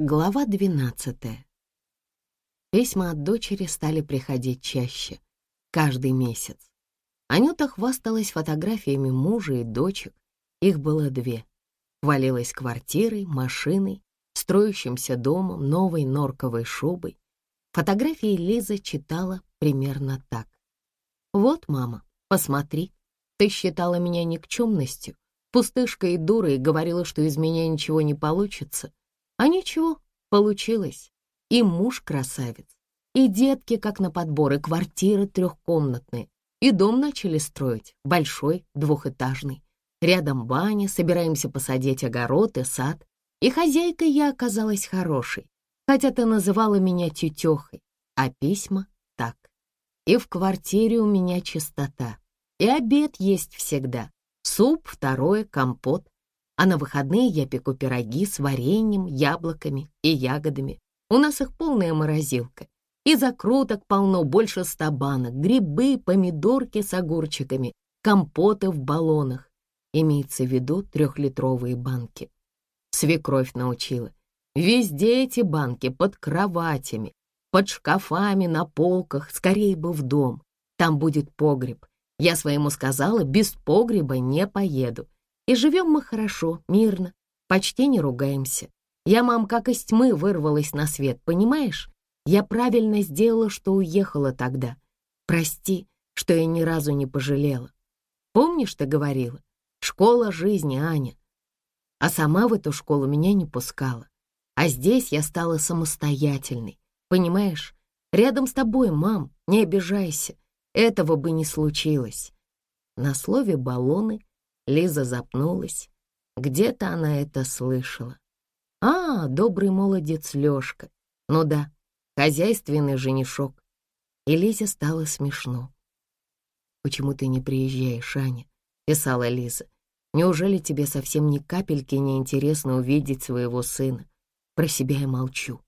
Глава двенадцатая. Письма от дочери стали приходить чаще, каждый месяц. Анюта хвасталась фотографиями мужа и дочек, их было две. Хвалилась квартирой, машиной, строящимся домом, новой норковой шубой. Фотографии Лиза читала примерно так. «Вот, мама, посмотри, ты считала меня никчемностью, пустышкой и дурой, говорила, что из меня ничего не получится. А ничего, получилось. И муж красавец, и детки как на подбор, и квартира трехкомнатная, и дом начали строить, большой, двухэтажный. Рядом баня, собираемся посадить огород и сад. И хозяйкой я оказалась хорошей, хотя ты называла меня тетехой, а письма — так. И в квартире у меня чистота, и обед есть всегда. Суп, второе, компот. А на выходные я пеку пироги с вареньем, яблоками и ягодами. У нас их полная морозилка. И закруток полно, больше ста банок, грибы, помидорки с огурчиками, компоты в баллонах. Имеется в виду трехлитровые банки. Свекровь научила. Везде эти банки, под кроватями, под шкафами, на полках, скорее бы в дом. Там будет погреб. Я своему сказала, без погреба не поеду. И живем мы хорошо, мирно, почти не ругаемся. Я, мам, как из тьмы вырвалась на свет, понимаешь? Я правильно сделала, что уехала тогда. Прости, что я ни разу не пожалела. Помнишь, ты говорила? Школа жизни, Аня. А сама в эту школу меня не пускала. А здесь я стала самостоятельной. Понимаешь? Рядом с тобой, мам, не обижайся. Этого бы не случилось. На слове «баллоны» Лиза запнулась. Где-то она это слышала. А, добрый молодец Лёшка. Ну да, хозяйственный женишок. И Лизе стало смешно. «Почему ты не приезжаешь, Аня?» — писала Лиза. «Неужели тебе совсем ни капельки не интересно увидеть своего сына? Про себя я молчу».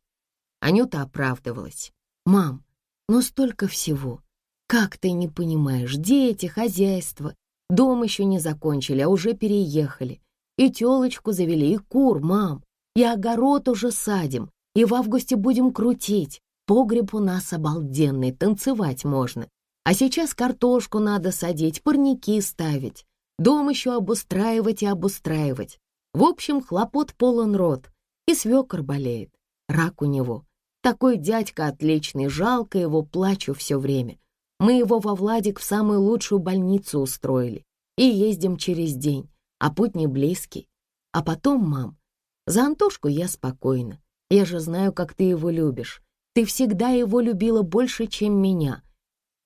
Анюта оправдывалась. «Мам, ну столько всего. Как ты не понимаешь? Дети, хозяйство. Дом еще не закончили, а уже переехали. И телочку завели, и кур, мам. И огород уже садим, и в августе будем крутить. Погреб у нас обалденный, танцевать можно. А сейчас картошку надо садить, парники ставить. Дом еще обустраивать и обустраивать. В общем, хлопот полон рот. И свекор болеет. Рак у него. Такой дядька отличный, жалко его, плачу все время. Мы его во Владик в самую лучшую больницу устроили. И ездим через день, а путь не близкий. А потом, мам, за Антошку я спокойна. Я же знаю, как ты его любишь. Ты всегда его любила больше, чем меня.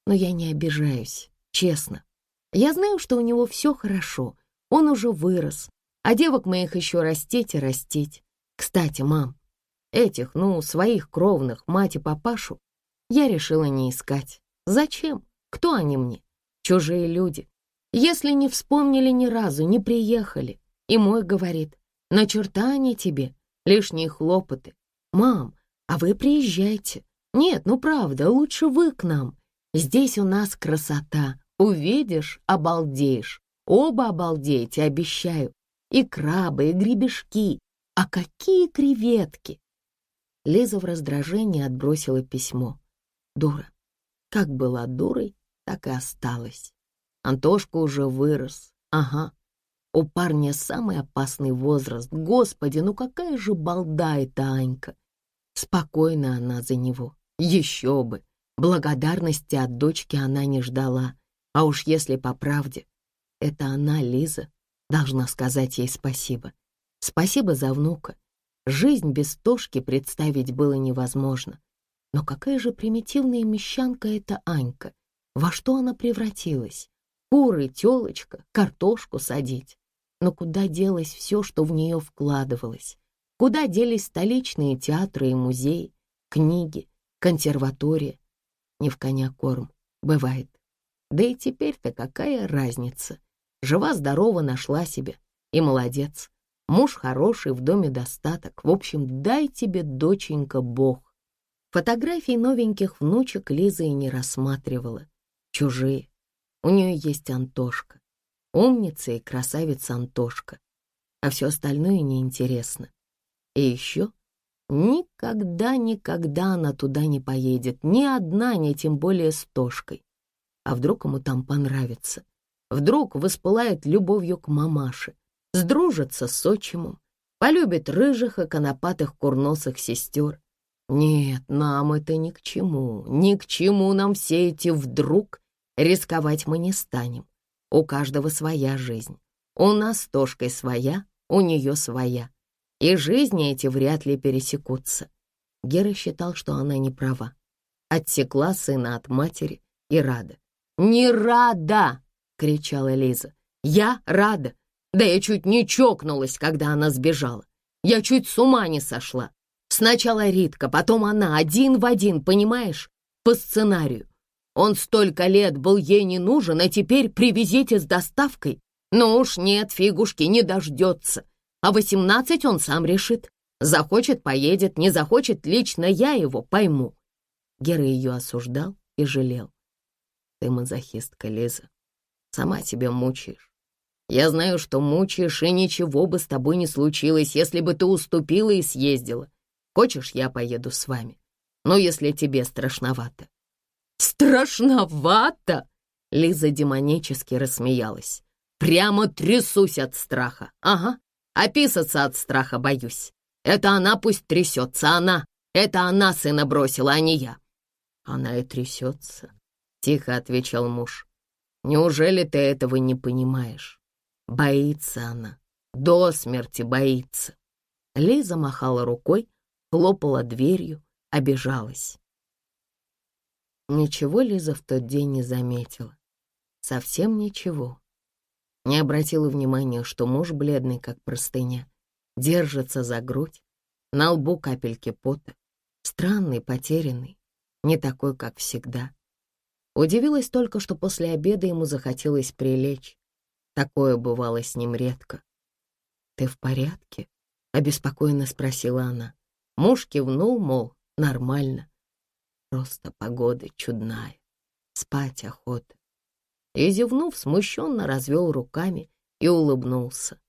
Но я не обижаюсь, честно. Я знаю, что у него все хорошо. Он уже вырос, а девок моих еще растить и растить. Кстати, мам, этих, ну, своих кровных, мать и папашу, я решила не искать. Зачем? Кто они мне? Чужие люди. Если не вспомнили ни разу, не приехали. И мой говорит, на черта они тебе, лишние хлопоты. Мам, а вы приезжайте. Нет, ну правда, лучше вы к нам. Здесь у нас красота. Увидишь, обалдеешь. Оба обалдеете, обещаю. И крабы, и гребешки. А какие креветки! Лиза в раздражении отбросила письмо. Дура. Как была дурой, так и осталась. Антошка уже вырос. Ага. У парня самый опасный возраст. Господи, ну какая же балда эта Анька. Спокойна она за него. Еще бы. Благодарности от дочки она не ждала. А уж если по правде, это она, Лиза, должна сказать ей спасибо. Спасибо за внука. Жизнь без Тошки представить было невозможно. Но какая же примитивная мещанка эта Анька? Во что она превратилась? Куры, телочка, картошку садить. Но куда делось все, что в нее вкладывалось? Куда делись столичные театры и музеи, книги, консерватория? Не в коня корм, бывает. Да и теперь-то какая разница? Жива-здорова нашла себе, и молодец. Муж хороший, в доме достаток. В общем, дай тебе, доченька, Бог. Фотографий новеньких внучек Лиза и не рассматривала. Чужие. У нее есть Антошка. Умница и красавица Антошка. А все остальное неинтересно. И еще Никогда, никогда она туда не поедет, ни одна, ни тем более с Тошкой. А вдруг ему там понравится? Вдруг воспылает любовью к мамаше, сдружится с отчимом, полюбит рыжих и конопатых курносых сестер. Нет, нам это ни к чему, ни к чему нам все эти вдруг рисковать мы не станем. У каждого своя жизнь. У нас Тошкой своя, у нее своя. И жизни эти вряд ли пересекутся. Гера считал, что она не права. Отсекла сына от матери и рада. «Не рада!» — кричала Лиза. «Я рада! Да я чуть не чокнулась, когда она сбежала. Я чуть с ума не сошла. Сначала Ритка, потом она, один в один, понимаешь? По сценарию. Он столько лет был ей не нужен, а теперь привезите с доставкой. Ну уж нет, фигушки, не дождется. А восемнадцать он сам решит. Захочет — поедет, не захочет — лично я его пойму. Гера ее осуждал и жалел. Ты мазохистка, Лиза. Сама себя мучаешь. Я знаю, что мучаешь, и ничего бы с тобой не случилось, если бы ты уступила и съездила. Хочешь, я поеду с вами? Но если тебе страшновато. Страшновато? Лиза демонически рассмеялась. Прямо трясусь от страха. Ага, описаться от страха боюсь. Это она пусть трясется, она. Это она сына бросила, а не я. Она и трясется, — тихо отвечал муж. Неужели ты этого не понимаешь? Боится она, до смерти боится. Лиза махала рукой, хлопала дверью, обижалась. Ничего Лиза в тот день не заметила. Совсем ничего. Не обратила внимания, что муж бледный, как простыня, держится за грудь, на лбу капельки пота, странный, потерянный, не такой, как всегда. Удивилась только, что после обеда ему захотелось прилечь. Такое бывало с ним редко. «Ты в порядке?» — обеспокоенно спросила она. Муж кивнул, мол, нормально. Просто погода чудная, спать охота и, зевнув, смущенно развел руками и улыбнулся.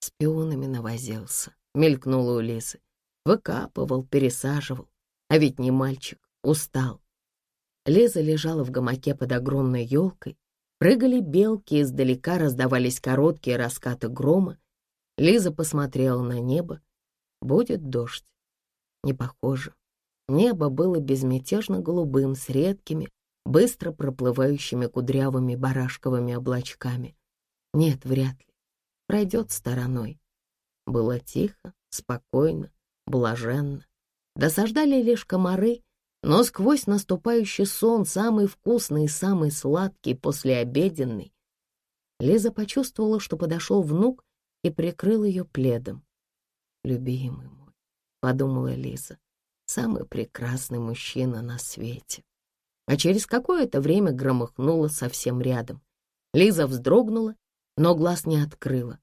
Спионами навозился, мелькнула у Лизы. Выкапывал, пересаживал, а ведь не мальчик, устал. Лиза лежала в гамаке под огромной елкой, прыгали белки, издалека раздавались короткие раскаты грома. Лиза посмотрела на небо. Будет дождь. Не похоже. Небо было безмятежно голубым, с редкими, быстро проплывающими кудрявыми барашковыми облачками. Нет, вряд ли. Пройдет стороной. Было тихо, спокойно, блаженно. Досаждали лишь комары, но сквозь наступающий сон, самый вкусный и самый сладкий послеобеденный, Лиза почувствовала, что подошел внук и прикрыл ее пледом. «Любимый мой», — подумала Лиза, — «самый прекрасный мужчина на свете» а через какое-то время громыхнуло совсем рядом. Лиза вздрогнула, но глаз не открыла.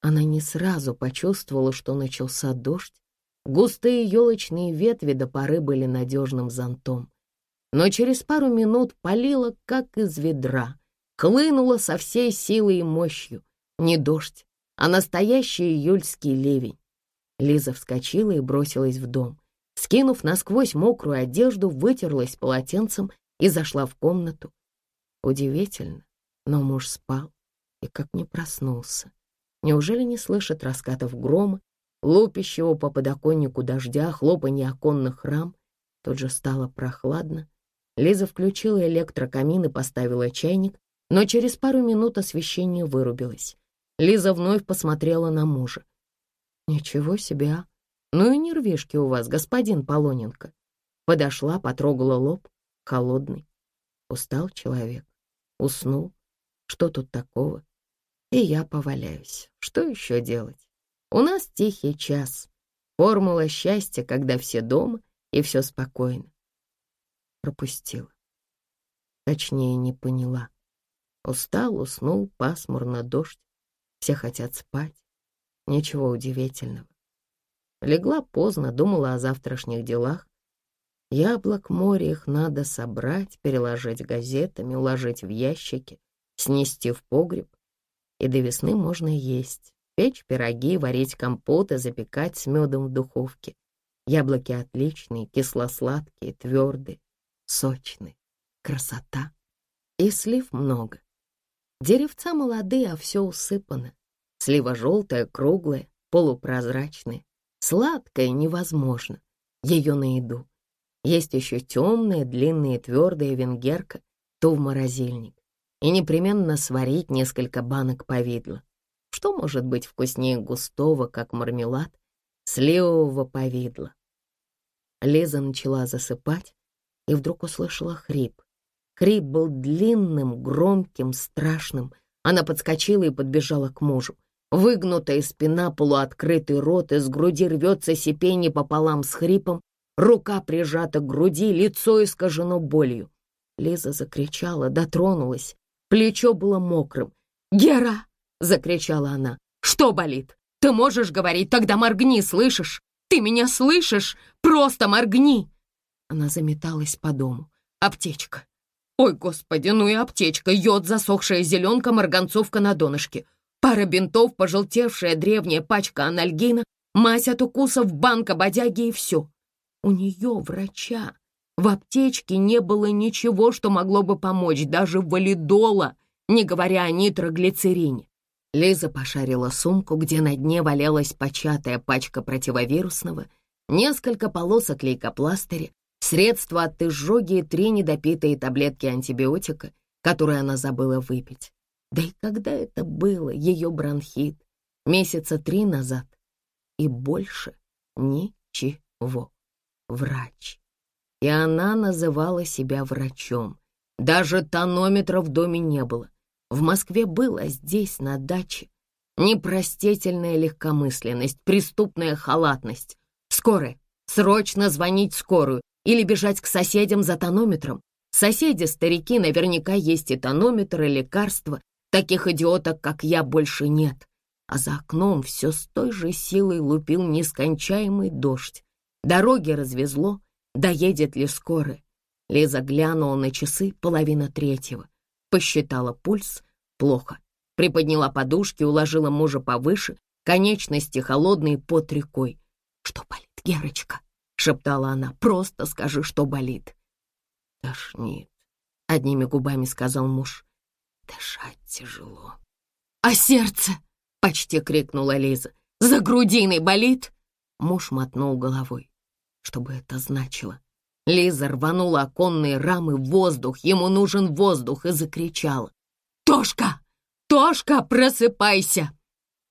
Она не сразу почувствовала, что начался дождь. Густые елочные ветви до поры были надежным зонтом. Но через пару минут полило, как из ведра, хлынуло со всей силой и мощью. Не дождь, а настоящий июльский ливень. Лиза вскочила и бросилась в дом. Скинув насквозь мокрую одежду, вытерлась полотенцем и зашла в комнату. Удивительно, но муж спал и как не проснулся. Неужели не слышит раскатов грома, лупящего по подоконнику дождя, хлопанья оконных рам? Тут же стало прохладно. Лиза включила электрокамин и поставила чайник, но через пару минут освещение вырубилось. Лиза вновь посмотрела на мужа. «Ничего себе, а! «Ну и нервишки у вас, господин Полоненко». Подошла, потрогала лоб, холодный. Устал человек, уснул. Что тут такого? И я поваляюсь. Что еще делать? У нас тихий час. Формула счастья, когда все дома и все спокойно. Пропустила. Точнее, не поняла. Устал, уснул, пасмурно, дождь. Все хотят спать. Ничего удивительного. Легла поздно, думала о завтрашних делах. Яблок море их надо собрать, переложить газетами, уложить в ящики, снести в погреб. И до весны можно есть, печь пироги, варить компоты, запекать с медом в духовке. Яблоки отличные, кисло-сладкие, твердые, сочные. Красота. И слив много. Деревца молодые, а все усыпано. Слива желтая, круглая, полупрозрачная. Сладкая невозможно. Ее на еду. Есть еще темная, длинная, твердая венгерка, то в морозильник. И непременно сварить несколько банок повидла. Что может быть вкуснее густого, как мармелад, сливового повидла? Лиза начала засыпать и вдруг услышала хрип. Хрип был длинным, громким, страшным. Она подскочила и подбежала к мужу. Выгнутая спина, полуоткрытый рот, из груди рвется сипение пополам с хрипом, рука прижата к груди, лицо искажено болью. Лиза закричала, дотронулась. Плечо было мокрым. «Гера!» — закричала она. «Что болит? Ты можешь говорить? Тогда моргни, слышишь? Ты меня слышишь? Просто моргни!» Она заметалась по дому. «Аптечка! Ой, господи, ну и аптечка! Йод, засохшая зеленка, марганцовка на донышке. Пара бинтов, пожелтевшая древняя пачка анальгина, мазь от укусов, банка бодяги и все. У нее, врача, в аптечке не было ничего, что могло бы помочь, даже валидола, не говоря о нитроглицерине. Лиза пошарила сумку, где на дне валялась початая пачка противовирусного, несколько полосок лейкопластыря, средства от изжоги и три недопитые таблетки антибиотика, которые она забыла выпить. Да и когда это было, ее бронхит? Месяца три назад. И больше ничего. Врач и она называла себя врачом. Даже тонометра в доме не было. В Москве было, а здесь, на даче. Непростительная легкомысленность, преступная халатность. Скорая, срочно звонить скорую или бежать к соседям за тонометром. Соседи, старики, наверняка есть и тонометр, и лекарства. Таких идиоток, как я, больше нет. А за окном все с той же силой лупил нескончаемый дождь. Дороги развезло, доедет ли скоро. Лиза глянула на часы половина третьего, посчитала пульс, плохо. Приподняла подушки, уложила мужа повыше, конечности холодные под рекой. «Что болит, Герочка?» — шептала она. «Просто скажи, что болит». «Тошнит», — одними губами сказал муж. «Дышать тяжело». «А сердце?» — почти крикнула Лиза. «За грудиной болит?» Муж мотнул головой. Что бы это значило? Лиза рванула оконные рамы в воздух, ему нужен воздух, и закричала. «Тошка! Тошка, просыпайся!»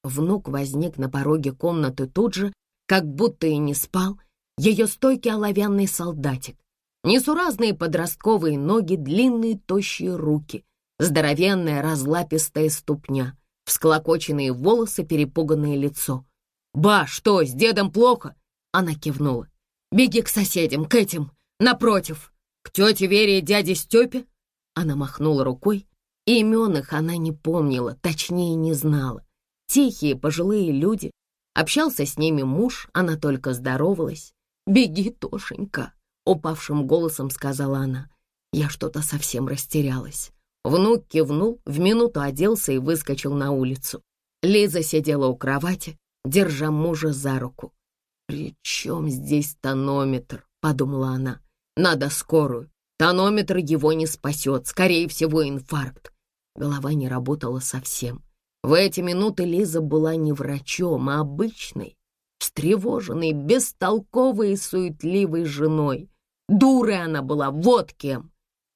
Внук возник на пороге комнаты тут же, как будто и не спал, ее стойкий оловянный солдатик. Несуразные подростковые ноги, длинные тощие руки, здоровенная разлапистая ступня, всклокоченные волосы, перепуганное лицо. «Ба, что, с дедом плохо?» Она кивнула. Беги к соседям, к этим, напротив, к тете Вере и дяде Степе. Она махнула рукой, имен их она не помнила, точнее не знала. Тихие пожилые люди, общался с ними муж, она только здоровалась. «Беги, Тошенька», — упавшим голосом сказала она. Я что-то совсем растерялась. Внук кивнул, в минуту оделся и выскочил на улицу. Лиза сидела у кровати, держа мужа за руку. «При чем здесь тонометр?» — подумала она. «Надо скорую. Тонометр его не спасет, скорее всего, инфаркт». Голова не работала совсем. В эти минуты Лиза была не врачом, а обычной, встревоженной, бестолковой и суетливой женой. Дурой она была, вот кем.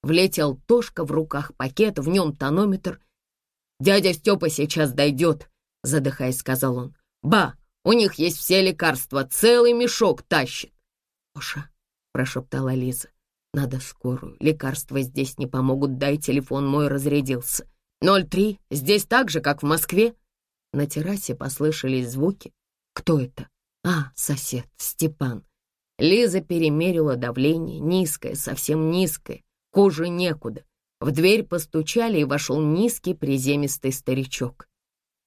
Влетел Тошка в руках пакет, в нем тонометр. «Дядя Степа сейчас дойдет», — задыхаясь, сказал он. «Ба, у них есть все лекарства, целый мешок тащит. «Оша», — прошептала Лиза, — «надо скорую. Лекарства здесь не помогут, дай телефон мой разрядился. 03, здесь так же, как в Москве». На террасе послышались звуки. «Кто это?» «А, сосед, Степан». Лиза перемерила давление, низкое, совсем низкое, хуже некуда. В дверь постучали, и вошел низкий приземистый старичок.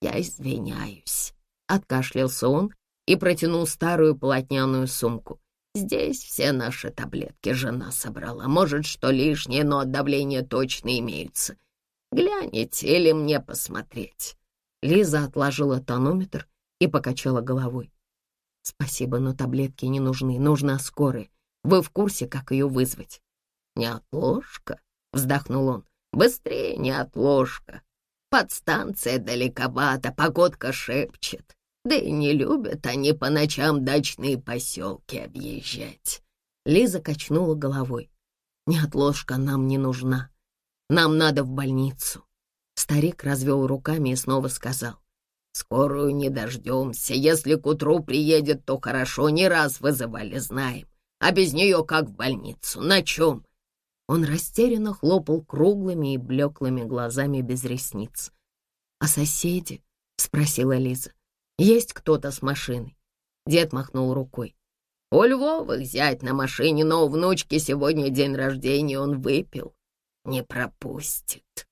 «Я извиняюсь», Откашлялся он и протянул старую полотняную сумку. «Здесь все наши таблетки жена собрала. Может, что лишнее, но от давления точно имеются. Гляните или мне посмотреть?» Лиза отложила тонометр и покачала головой. Спасибо, но таблетки не нужны, нужна скорая. Вы в курсе, как ее вызвать? Неотложка, вздохнул он. Быстрее, неотложка. Подстанция далековато, погодка шепчет. Да и не любят они по ночам дачные поселки объезжать. Лиза качнула головой. Неотложка нам не нужна. Нам надо в больницу. Старик развел руками и снова сказал. «Скорую не дождемся. Если к утру приедет, то хорошо. Не раз вызывали, знаем. А без нее как в больницу? На чем?» Он растерянно хлопал круглыми и блеклыми глазами без ресниц. «А соседи?» — спросила Лиза. «Есть кто-то с машиной?» Дед махнул рукой. «У Львовых зять на машине, но у внучки сегодня день рождения он выпил. Не пропустит».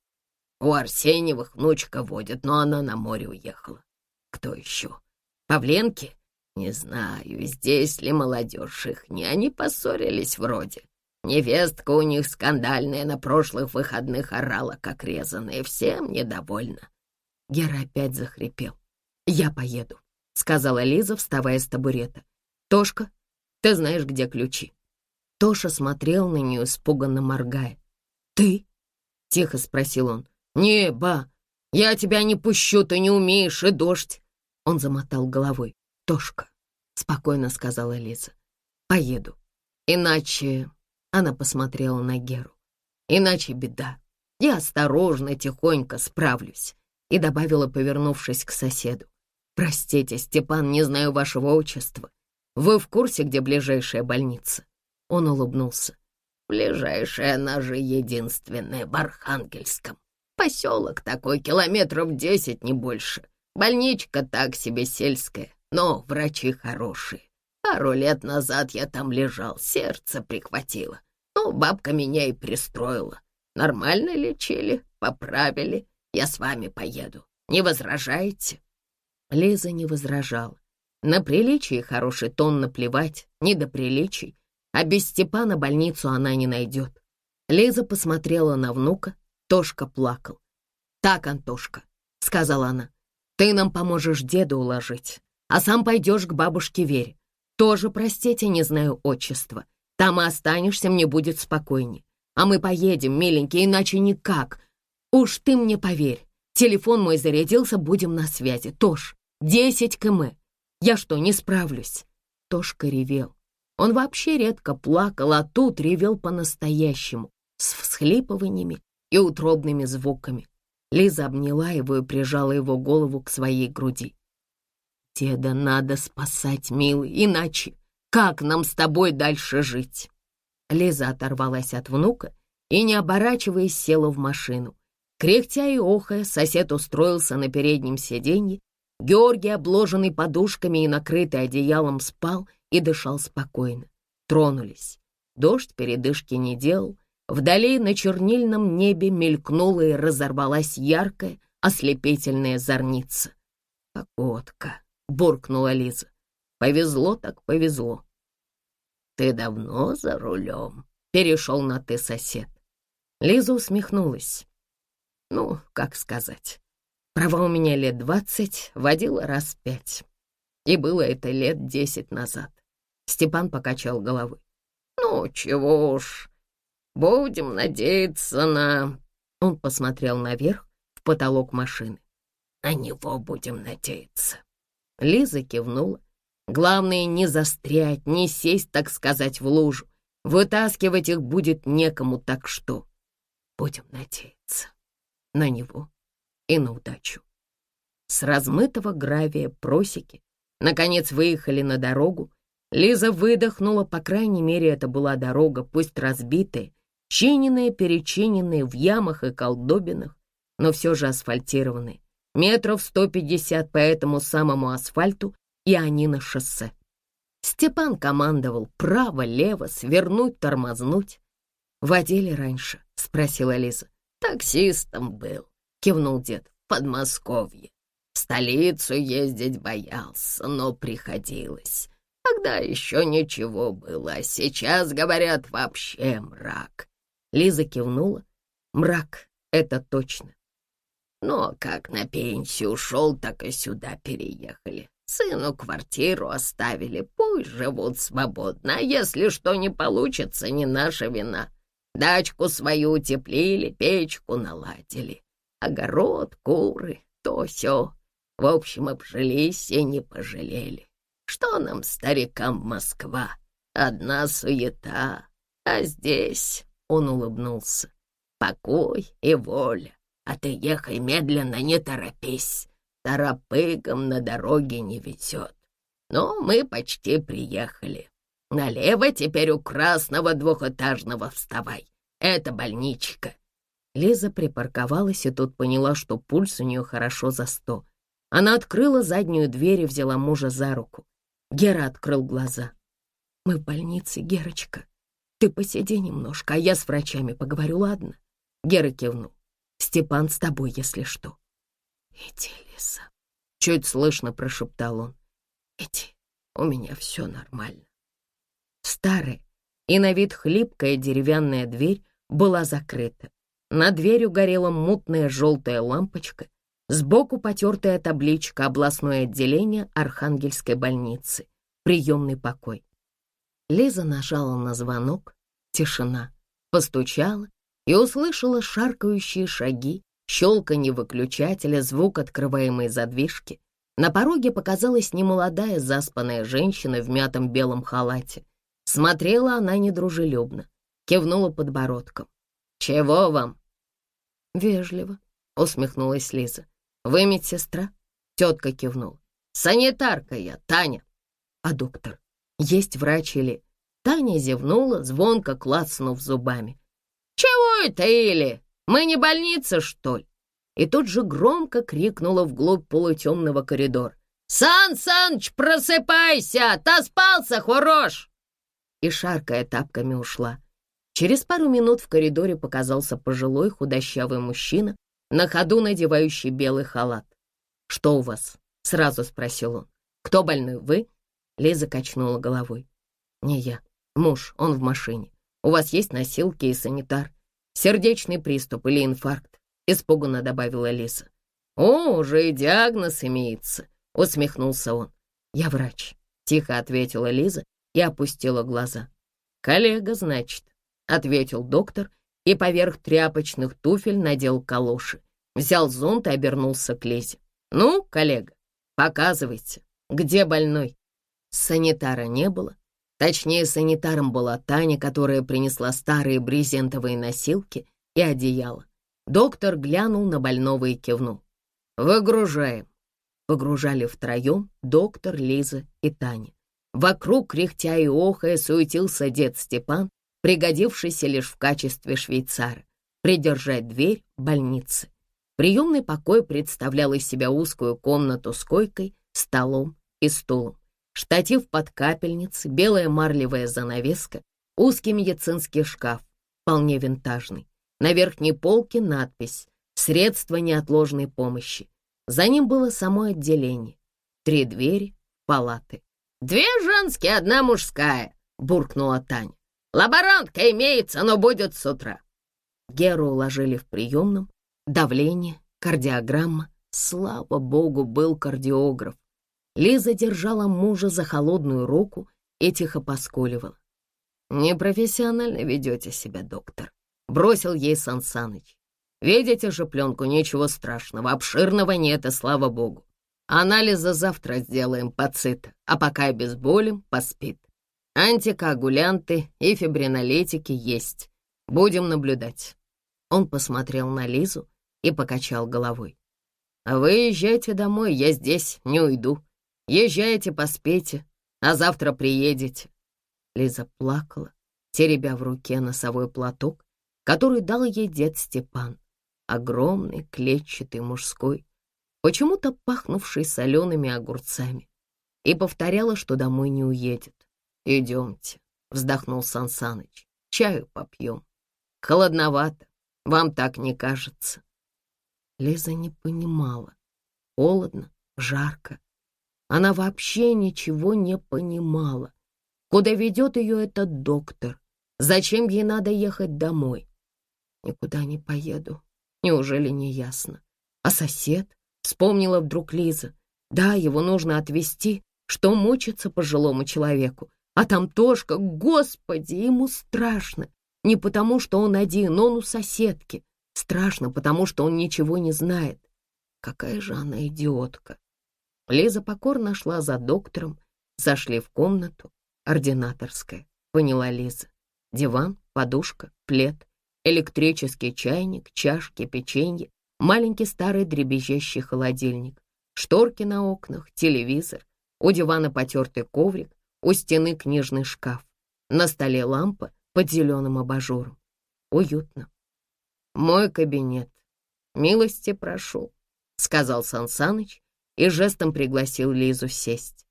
У Арсеньевых внучка водит, но она на море уехала. Кто еще? Павленки? Не знаю, здесь ли молодежь их не. Они поссорились вроде. Невестка у них скандальная на прошлых выходных орала, как резаная, всем недовольна. Гера опять захрипел. «Я поеду», — сказала Лиза, вставая с табурета. «Тошка, ты знаешь, где ключи?» Тоша смотрел на нее, испуганно моргая. «Ты?» — тихо спросил он. «Не, ба, я тебя не пущу, ты не умеешь, и дождь!» Он замотал головой. «Тошка», — спокойно сказала Лиза, — «поеду. Иначе...» — она посмотрела на Геру. «Иначе беда. Я осторожно, тихонько справлюсь», — и добавила, повернувшись к соседу. «Простите, Степан, не знаю вашего отчества. Вы в курсе, где ближайшая больница?» Он улыбнулся. «Ближайшая, она же единственная в Архангельском. Поселок такой, километров десять, не больше. Больничка так себе сельская, но врачи хорошие. Пару лет назад я там лежал, сердце прихватило. Ну, бабка меня и пристроила. Нормально лечили, поправили. Я с вами поеду. Не возражаете?» Лиза не возражала. На приличие хороший тон наплевать, не до приличий. А без Степана больницу она не найдет. Лиза посмотрела на внука, Тошка плакал. «Так, Антошка», — сказала она, — «ты нам поможешь деда уложить, а сам пойдешь к бабушке Вере. Тоже, простите, не знаю отчества. Там и останешься, мне будет спокойнее. А мы поедем, миленький, иначе никак. Уж ты мне поверь, телефон мой зарядился, будем на связи. Тош, десять км. Я что, не справлюсь?» Тошка ревел. Он вообще редко плакал, а тут ревел по-настоящему, с всхлипываниями и утробными звуками. Лиза обняла его и прижала его голову к своей груди. «Деда надо спасать, милый, иначе как нам с тобой дальше жить?» Лиза оторвалась от внука и, не оборачиваясь, села в машину. Кряхтя и охая, сосед устроился на переднем сиденье. Георгий, обложенный подушками и накрытый одеялом, спал и дышал спокойно. Тронулись. Дождь передышки не делал, Вдали на чернильном небе мелькнула и разорвалась яркая, ослепительная зорница. «Погодка!» — буркнула Лиза. «Повезло так повезло». «Ты давно за рулем?» — перешел на «ты» сосед. Лиза усмехнулась. «Ну, как сказать. Права у меня лет двадцать, водила раз пять. И было это лет десять назад». Степан покачал головой. «Ну, чего уж, Будем надеяться на...» Он посмотрел наверх, в потолок машины. «На него будем надеяться». Лиза кивнула. «Главное, не застрять, не сесть, так сказать, в лужу. Вытаскивать их будет некому, так что будем надеяться на него и на удачу». С размытого гравия просеки наконец выехали на дорогу. Лиза выдохнула, по крайней мере, это была дорога, пусть разбитая, чиненные, перечиненные в ямах и колдобинах, но все же асфальтированные. Метров 150 по этому самому асфальту, и они на шоссе. Степан командовал право-лево, свернуть, тормознуть. «Водили раньше?» — спросила Лиза. «Таксистом был», — кивнул дед, — «в Подмосковье. В столицу ездить боялся, но приходилось. Тогда еще ничего было, а сейчас, говорят, вообще мрак. Лиза кивнула. Мрак, это точно. Но как на пенсию ушел, так и сюда переехали. Сыну квартиру оставили, пусть живут свободно, а если что не получится, не наша вина. Дачку свою утеплили, печку наладили. Огород, куры, то все. В общем, обжились и не пожалели. Что нам, старикам, Москва? Одна суета. А здесь, — он улыбнулся, — покой и воля. А ты ехай медленно, не торопись. Торопыгам на дороге не везет. Но мы почти приехали. Налево теперь у красного двухэтажного вставай. Это больничка. Лиза припарковалась и тут поняла, что пульс у нее хорошо за сто. Она открыла заднюю дверь и взяла мужа за руку. Гера открыл глаза. «Мы в больнице, Герочка. Ты посиди немножко, а я с врачами поговорю, ладно?» Гера кивнул. «Степан с тобой, если что». «Иди, Лиза», — чуть слышно прошептал он. «Иди, у меня все нормально». Старая и на вид хлипкая деревянная дверь была закрыта. Над дверью горела мутная желтая лампочка, сбоку потертая табличка «Областное отделение Архангельской больницы. Приемный покой». Лиза нажала на звонок, тишина, постучала и услышала шаркающие шаги, щелканье выключателя, звук открываемой задвижки. На пороге показалась немолодая заспанная женщина в мятом белом халате. Смотрела она недружелюбно, кивнула подбородком. «Чего вам?» «Вежливо», — усмехнулась Лиза. «Вы медсестра?» — тетка кивнула. «Санитарка я, Таня». «А доктор? Есть врач или...» Таня зевнула, звонко клацнув зубами. «Чего это или? Мы не больница, что ли?» И тут же громко крикнула вглубь полутемного коридора. «Сан Саныч, просыпайся! Та спался, хорош!» и, шаркая тапками, ушла. Через пару минут в коридоре показался пожилой худощавый мужчина, на ходу надевающий белый халат. «Что у вас?» — сразу спросил он. «Кто больной, вы?» Лиза качнула головой. «Не я. Муж, он в машине. У вас есть носилки и санитар. Сердечный приступ или инфаркт?» — испуганно добавила Лиза. «О, уже и диагноз имеется», — усмехнулся он. «Я врач», — тихо ответила Лиза и опустила глаза. «Коллега, значит», — ответил доктор и поверх тряпочных туфель надел калоши, взял зонт и обернулся к Лизе. «Ну, коллега, показывайте, где больной?» Санитара не было. Точнее, санитаром была Таня, которая принесла старые брезентовые носилки и одеяло. Доктор глянул на больного и кивнул. «Выгружаем». Выгружали втроем доктор, Лиза и Таня. Вокруг, кряхтя и охая, суетился дед Степан, пригодившийся лишь в качестве швейцара, придержать дверь больницы. Приемный покой представлял из себя узкую комнату с койкой, столом и стулом, штатив под капельницей, белая марлевая занавеска, узкий медицинский шкаф, вполне винтажный. На верхней полке надпись «Средства неотложной помощи». За ним было само отделение. Три двери, палаты. «Две женские, одна мужская», — буркнула Таня. «Лаборантка имеется, но будет с утра». Геру уложили в приемном. Давление, кардиограмма. Слава богу, был кардиограф. Лиза держала мужа за холодную руку и тихо поскуливала. «Непрофессионально ведете себя, доктор», — бросил ей Сан Саныч. «Видите же пленку, ничего страшного, обширного нет, и слава богу. Анализы завтра сделаем по ЦИТ, а пока обезболим, поспит. Антикоагулянты и фибринолитики есть. Будем наблюдать». Он посмотрел на Лизу и покачал головой. «А вы езжайте домой, я здесь, не уйду. Езжайте, поспейте, а завтра приедете». Лиза плакала, теребя в руке носовой платок, который дал ей дед Степан. Огромный, клетчатый, мужской, почему-то пахнувший солеными огурцами, и повторяла, что домой не уедет. «Идемте», — вздохнул Сансаныч, — «чаю попьем. Холодновато, вам так не кажется?» Лиза не понимала. Холодно, жарко. Она вообще ничего не понимала. Куда ведет ее этот доктор? Зачем ей надо ехать домой? Никуда не поеду. Неужели не ясно? А сосед? Вспомнила вдруг Лиза. Да, его нужно отвезти, что мучиться пожилому человеку. А там Тошка, господи, ему страшно. Не потому, что он один, он у соседки. Страшно, потому что он ничего не знает. Какая же она идиотка. Лиза покорно шла за доктором, зашли в комнату, ординаторская, поняла Лиза. Диван, подушка, плед, электрический чайник, чашки, печенье, маленький старый дребезжащий холодильник, шторки на окнах, телевизор, у дивана потертый коврик, у стены книжный шкаф, на столе лампа под зеленым абажуром. Уютно. «Мой кабинет. Милости прошу», — сказал Сансаныч и жестом пригласил Лизу сесть.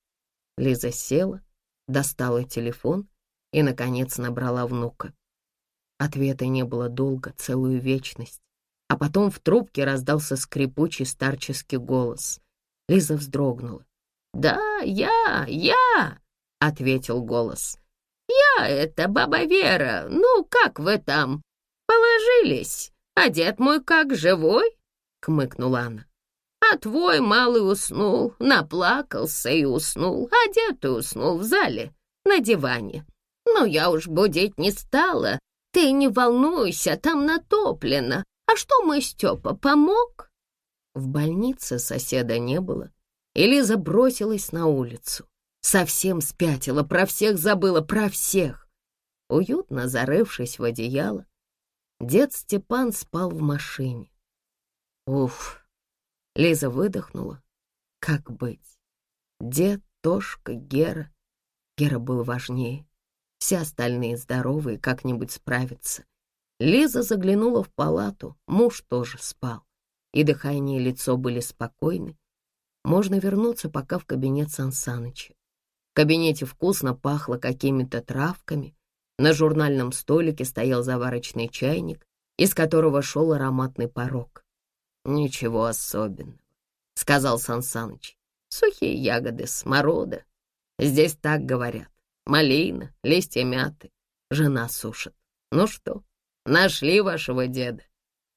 Лиза села, достала телефон и, наконец, набрала внука. Ответа не было долго, целую вечность. А потом в трубке раздался скрипучий старческий голос. Лиза вздрогнула. «Да, я, я!» — ответил голос. «Я — это баба Вера. Ну, как вы там? Положились? А дед мой как, живой?» — кмыкнула она. «А твой малый уснул, наплакался и уснул, а дед уснул в зале, на диване. Но я уж будить не стала. Ты не волнуйся, там натоплено. А что мой Степа, помог?» В больнице соседа не было, и Лиза бросилась на улицу. Совсем спятила, про всех забыла, про всех. Уютно зарывшись в одеяло, дед Степан спал в машине. Уф, Лиза выдохнула. Как быть? Дед, Тошка, Гера. Гера был важнее. Все остальные здоровые, как-нибудь справятся. Лиза заглянула в палату, муж тоже спал. И дыхание и лицо были спокойны. Можно вернуться пока в кабинет Сансаныча кабинете вкусно пахло какими-то травками. На журнальном столике стоял заварочный чайник, из которого шел ароматный порог. «Ничего особенного», — сказал Сансаныч. «Сухие ягоды, сморода. Здесь так говорят. Малина, листья мяты. Жена сушит. Ну что, нашли вашего деда?»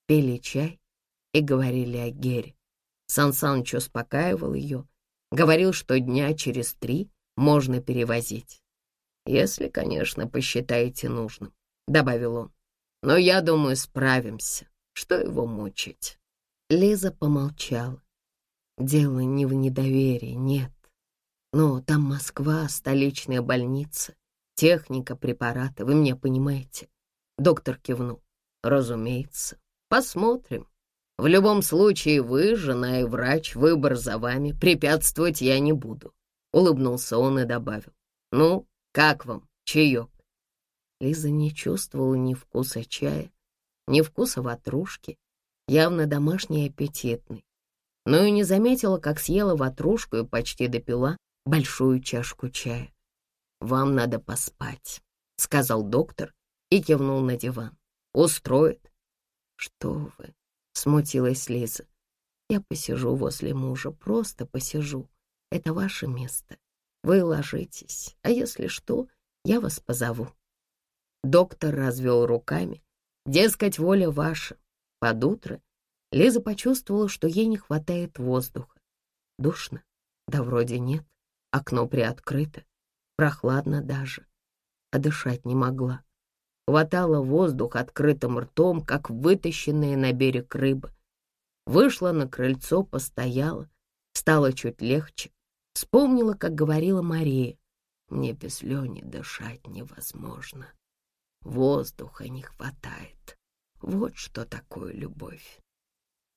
Пили чай и говорили о Гере. Сансаныч успокаивал ее, говорил, что дня через три можно перевозить. Если, конечно, посчитаете нужным, — добавил он. Но я думаю, справимся. Что его мучить? Лиза помолчала. Дело не в недоверии, нет. Но там Москва, столичная больница, техника, препараты, вы меня понимаете? Доктор кивнул. Разумеется. Посмотрим. В любом случае, вы, жена и врач, выбор за вами, препятствовать я не буду. Улыбнулся он и добавил. «Ну, как вам, чаек?» Лиза не чувствовала ни вкуса чая, ни вкуса ватрушки, явно домашний и аппетитный, но и не заметила, как съела ватрушку и почти допила большую чашку чая. «Вам надо поспать», — сказал доктор и кивнул на диван. «Устроит?» «Что вы?» — смутилась Лиза. «Я посижу возле мужа, просто посижу. Это ваше место. Вы ложитесь, а если что, я вас позову». Доктор развел руками. Дескать, воля ваша. Под утро Лиза почувствовала, что ей не хватает воздуха. Душно? Да вроде нет. Окно приоткрыто. Прохладно даже. А дышать не могла. Хватала воздух открытым ртом, как вытащенная на берег рыба. Вышла на крыльцо, постояла. Стало чуть легче. Вспомнила, как говорила Мария. Мне без Лени дышать невозможно. Воздуха не хватает. Вот что такое любовь.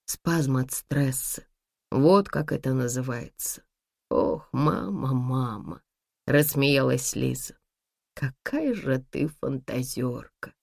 Спазм от стресса. Вот как это называется. Ох, мама, мама, рассмеялась Лиза. Какая же ты фантазерка.